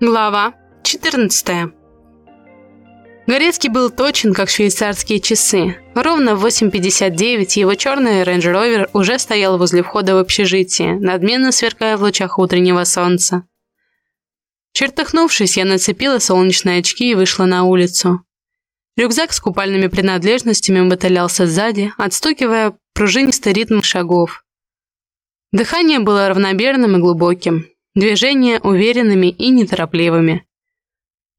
Глава 14 Горецкий был точен, как швейцарские часы. Ровно в 8.59 его черный Range Rover уже стоял возле входа в общежитие, надменно сверкая в лучах утреннего солнца. Чертыхнувшись, я нацепила солнечные очки и вышла на улицу. Рюкзак с купальными принадлежностями мотылялся сзади, отстукивая пружинистый ритм шагов. Дыхание было равномерным и глубоким, движения уверенными и неторопливыми.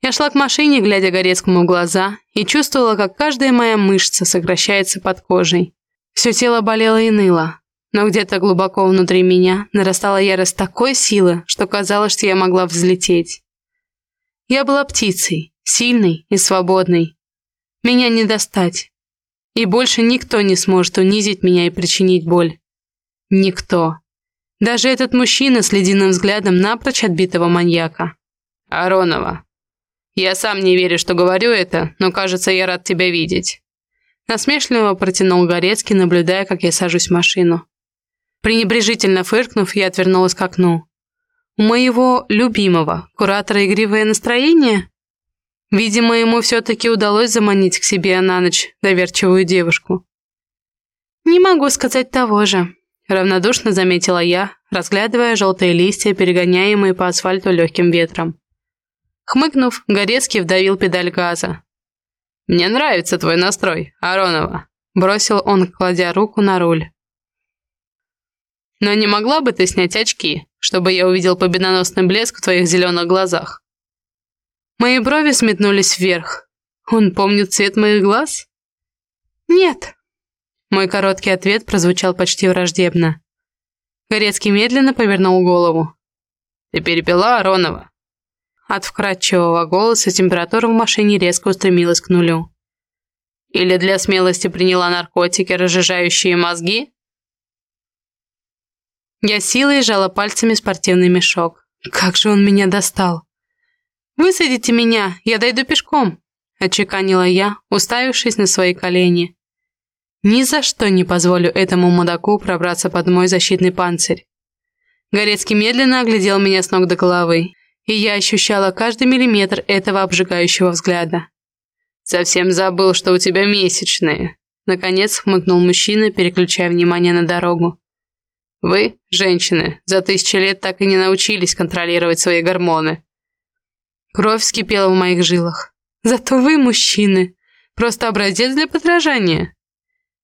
Я шла к машине, глядя Горецкому в глаза, и чувствовала, как каждая моя мышца сокращается под кожей. Все тело болело и ныло, но где-то глубоко внутри меня нарастала ярость такой силы, что казалось, что я могла взлететь. Я была птицей, сильной и свободной. Меня не достать. И больше никто не сможет унизить меня и причинить боль. Никто. Даже этот мужчина с ледяным взглядом напрочь отбитого маньяка. «Аронова, я сам не верю, что говорю это, но, кажется, я рад тебя видеть». Насмешливо протянул Горецкий, наблюдая, как я сажусь в машину. Пренебрежительно фыркнув, я отвернулась к окну. У моего любимого куратора игривое настроение? Видимо, ему все-таки удалось заманить к себе на ночь доверчивую девушку. «Не могу сказать того же», — равнодушно заметила я, разглядывая желтые листья, перегоняемые по асфальту легким ветром. Хмыкнув, Горецкий вдавил педаль газа. «Мне нравится твой настрой, Аронова», – бросил он, кладя руку на руль. «Но не могла бы ты снять очки, чтобы я увидел победоносный блеск в твоих зеленых глазах?» Мои брови сметнулись вверх. Он помнит цвет моих глаз? «Нет». Мой короткий ответ прозвучал почти враждебно. Горецкий медленно повернул голову. «Ты перепила, Аронова?» От вкрадчивого голоса температура в машине резко устремилась к нулю. Или для смелости приняла наркотики, разжижающие мозги? Я силой сжала пальцами спортивный мешок. Как же он меня достал. «Высадите меня, я дойду пешком», – отчеканила я, уставившись на свои колени. Ни за что не позволю этому мудаку пробраться под мой защитный панцирь. Горецкий медленно оглядел меня с ног до головы и я ощущала каждый миллиметр этого обжигающего взгляда. «Совсем забыл, что у тебя месячные», — наконец хмыкнул мужчина, переключая внимание на дорогу. «Вы, женщины, за тысячи лет так и не научились контролировать свои гормоны». Кровь вскипела в моих жилах. «Зато вы, мужчины, просто образец для подражания».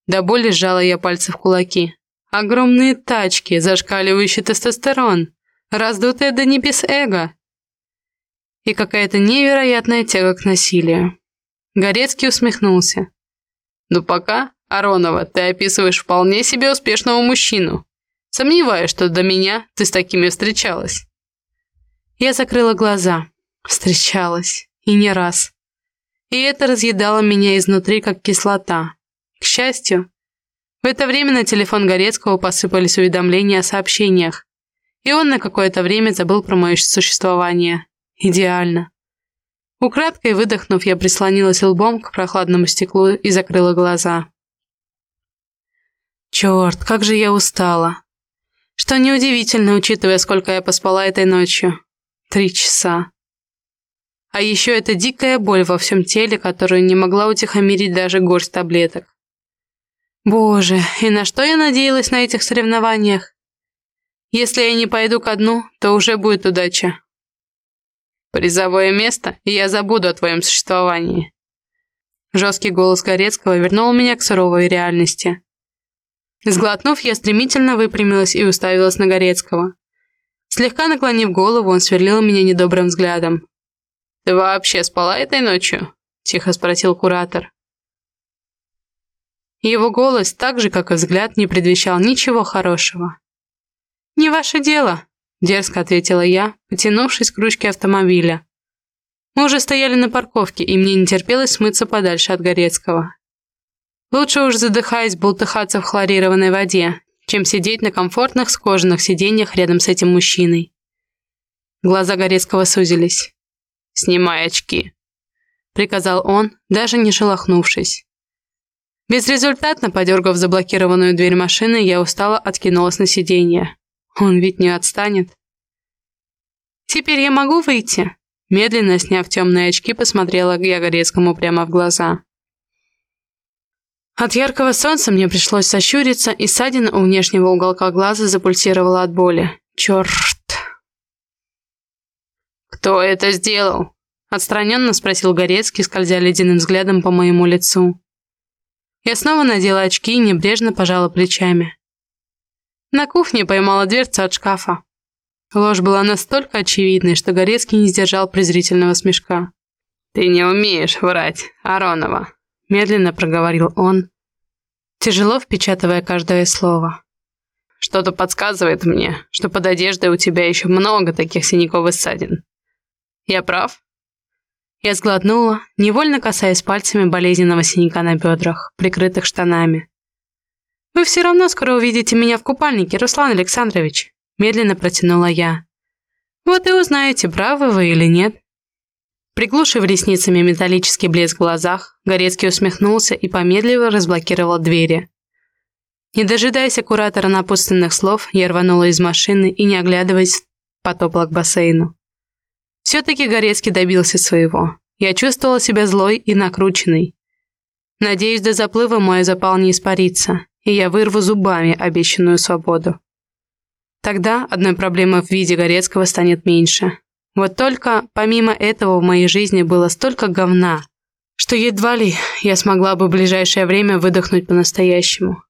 До боли сжала я пальцы в кулаки. Огромные тачки, зашкаливающий тестостерон, раздутое до небес эго и какая-то невероятная тяга к насилию. Горецкий усмехнулся. «Ну пока, Аронова, ты описываешь вполне себе успешного мужчину. Сомневаюсь, что до меня ты с такими встречалась». Я закрыла глаза. Встречалась. И не раз. И это разъедало меня изнутри, как кислота. К счастью, в это время на телефон Горецкого посыпались уведомления о сообщениях, и он на какое-то время забыл про мое существование. Идеально. Украдкой выдохнув, я прислонилась лбом к прохладному стеклу и закрыла глаза. Черт, как же я устала. Что неудивительно, учитывая, сколько я поспала этой ночью. Три часа. А еще эта дикая боль во всем теле, которую не могла утихомирить даже горсть таблеток. Боже, и на что я надеялась на этих соревнованиях? Если я не пойду ко дну, то уже будет удача. Призовое место, и я забуду о твоем существовании. Жесткий голос Горецкого вернул меня к суровой реальности. Сглотнув, я стремительно выпрямилась и уставилась на Горецкого. Слегка наклонив голову, он сверлил меня недобрым взглядом. «Ты вообще спала этой ночью?» – тихо спросил куратор. Его голос, так же, как и взгляд, не предвещал ничего хорошего. «Не ваше дело», Дерзко ответила я, потянувшись к ручке автомобиля. Мы уже стояли на парковке, и мне не терпелось смыться подальше от Горецкого. Лучше уж задыхаясь болтыхаться в хлорированной воде, чем сидеть на комфортных скоженных сиденьях рядом с этим мужчиной. Глаза Горецкого сузились. «Снимай очки», — приказал он, даже не шелохнувшись. Безрезультатно подергав заблокированную дверь машины, я устало откинулась на сиденье. Он ведь не отстанет. «Теперь я могу выйти?» Медленно сняв темные очки, посмотрела я Горецкому прямо в глаза. От яркого солнца мне пришлось сощуриться, и ссадина у внешнего уголка глаза запульсировала от боли. Черт! «Кто это сделал?» Отстраненно спросил Горецкий, скользя ледяным взглядом по моему лицу. Я снова надела очки и небрежно пожала плечами. На кухне поймала дверцу от шкафа. Ложь была настолько очевидной, что Горецкий не сдержал презрительного смешка. «Ты не умеешь врать, Аронова», – медленно проговорил он, тяжело впечатывая каждое слово. «Что-то подсказывает мне, что под одеждой у тебя еще много таких синяков и ссадин. Я прав?» Я сглотнула, невольно касаясь пальцами болезненного синяка на бедрах, прикрытых штанами. «Вы все равно скоро увидите меня в купальнике, Руслан Александрович», медленно протянула я. «Вот и узнаете, правы вы или нет». Приглушив ресницами металлический блеск в глазах, Горецкий усмехнулся и помедливо разблокировал двери. Не дожидаясь куратора напутственных слов, я рванула из машины и, не оглядываясь, потопала к бассейну. Все-таки Горецкий добился своего. Я чувствовала себя злой и накрученной. Надеюсь, до заплыва мой запал не испарится, и я вырву зубами обещанную свободу. Тогда одной проблемы в виде Горецкого станет меньше. Вот только, помимо этого, в моей жизни было столько говна, что едва ли я смогла бы в ближайшее время выдохнуть по-настоящему.